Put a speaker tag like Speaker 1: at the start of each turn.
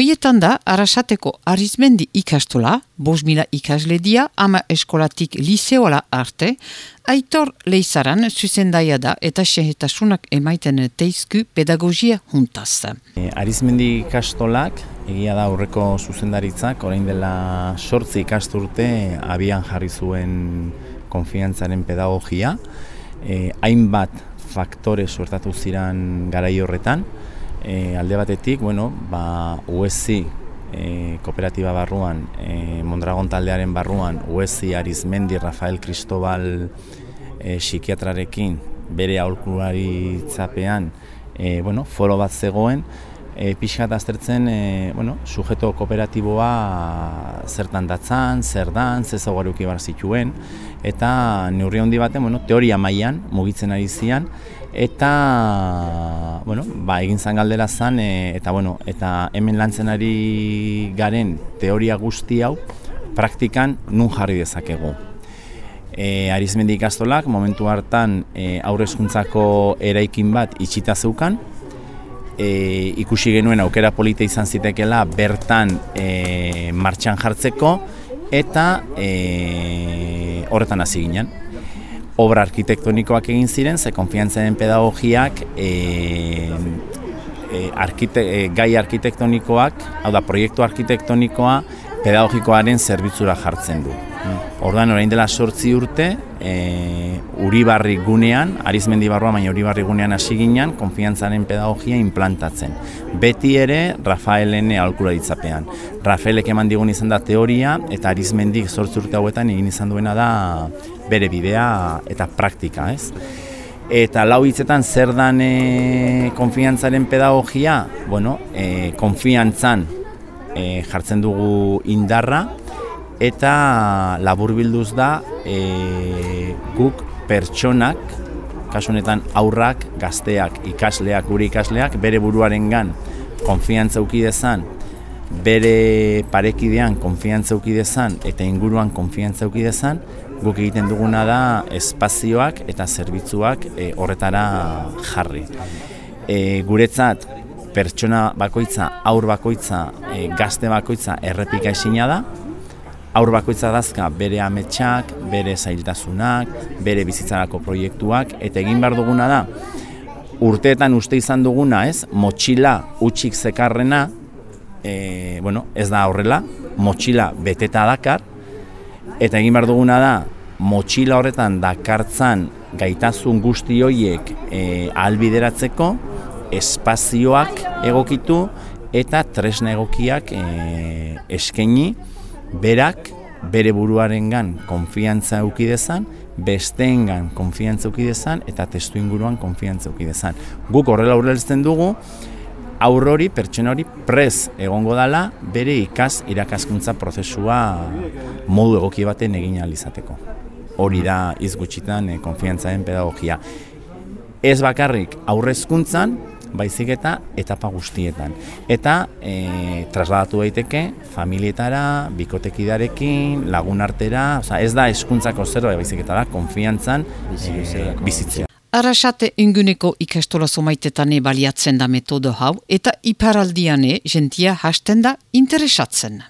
Speaker 1: Hoietan da, arasateko arizmendi ikastola, bos mila ikasle dia, ama eskolatik liseola arte, aitor leizaran zuzendaia da eta sehetasunak emaiten teizku pedagogia juntaz.
Speaker 2: E, arizmendi ikastolak, egia da aurreko zuzendaritzak, orain dela sortzi ikasturte abian jarri zuen konfiantzaren pedagogia, e, hainbat faktore suertatu ziran garai horretan, e, alde batetik, bueno, ba, USI e, kooperatiba barruan, e, Mondragon taldearen barruan, USI Arizmendi Rafael Cristobal e, psikiatrarekin bere aholkulari txapean, e, bueno, foro bat zegoen, e, pixkat aztertzen e, bueno, sujeto kooperatiboa zertan datzan, zer dan, ze zaugaruki bar zituen, eta neurri handi baten, bueno, teoria mailan mugitzen ari zian, eta bueno, ba, egin zan galdera zan, e, eta, bueno, eta hemen lantzen ari garen teoria guzti hau, praktikan nun jarri dezakegu. E, Arizmendi ikastolak, momentu hartan e, aurrezkuntzako eraikin bat itxita zeukan, e, ikusi genuen aukera polita izan zitekela bertan e, martxan jartzeko eta e, horretan hasi ginen. Obra arkitektonikoak egin ziren, ze konfiantzaren pedagogiak e, e, arkite, e, gai arkitektonikoak, hau da, proiektu arkitektonikoa pedagogikoaren zerbitzura jartzen du. Ordan orain dela sortzi urte, e, Uribarri gunean, Arizmendi barroa baina Uribarri gunean hasi ginean, konfiantzaren pedagogia implantatzen. Beti ere, Rafaelen alkura ditzapean. Rafaelek eman digun izan da teoria, eta Arizmendik sortzi urte hauetan egin izan duena da bere bidea eta praktika, ez? Eta lau hitzetan zer dan e, konfiantzaren pedagogia? Bueno, e, konfiantzan e, jartzen dugu indarra, eta labur bilduz da e, guk pertsonak, kasu honetan aurrak, gazteak, ikasleak, gure ikasleak, bere buruaren gan konfiantza dezan, bere parekidean konfiantza dezan eta inguruan konfiantza dezan, guk egiten duguna da espazioak eta zerbitzuak e, horretara jarri. E, guretzat, pertsona bakoitza, aur bakoitza, e, gazte bakoitza errepika esina da, aur bakoitza dazka bere ametsak, bere zailtasunak, bere bizitzarako proiektuak, eta egin behar duguna da, urteetan uste izan duguna, ez, motxila utxik zekarrena, e, bueno, ez da horrela, motxila beteta dakar, eta egin behar duguna da, motxila horretan dakartzan gaitasun guzti horiek e, albideratzeko, espazioak egokitu, eta tresna egokiak e, eskaini, berak bere buruarengan konfiantza eduki dezan, besteengan konfiantza eduki dezan eta testu inguruan konfiantza eduki dezan. Guk horrela aurreltzen dugu aurrori pertsona hori prez egongo dala bere ikas irakaskuntza prozesua modu egoki baten egin izateko. Hori da izgutxitan e, konfiantzaren pedagogia. Ez bakarrik aurrezkuntzan, baizik eta etapa guztietan. Eta e, trasladatu daiteke familietara, bikotekidarekin, lagun artera, oza, ez da eskuntzako zerbait baizik eta da konfiantzan e, bizitzea.
Speaker 1: Arrasate inguneko ikastola somaitetan baliatzen da metodo hau eta iparaldiane jentia hasten da interesatzen.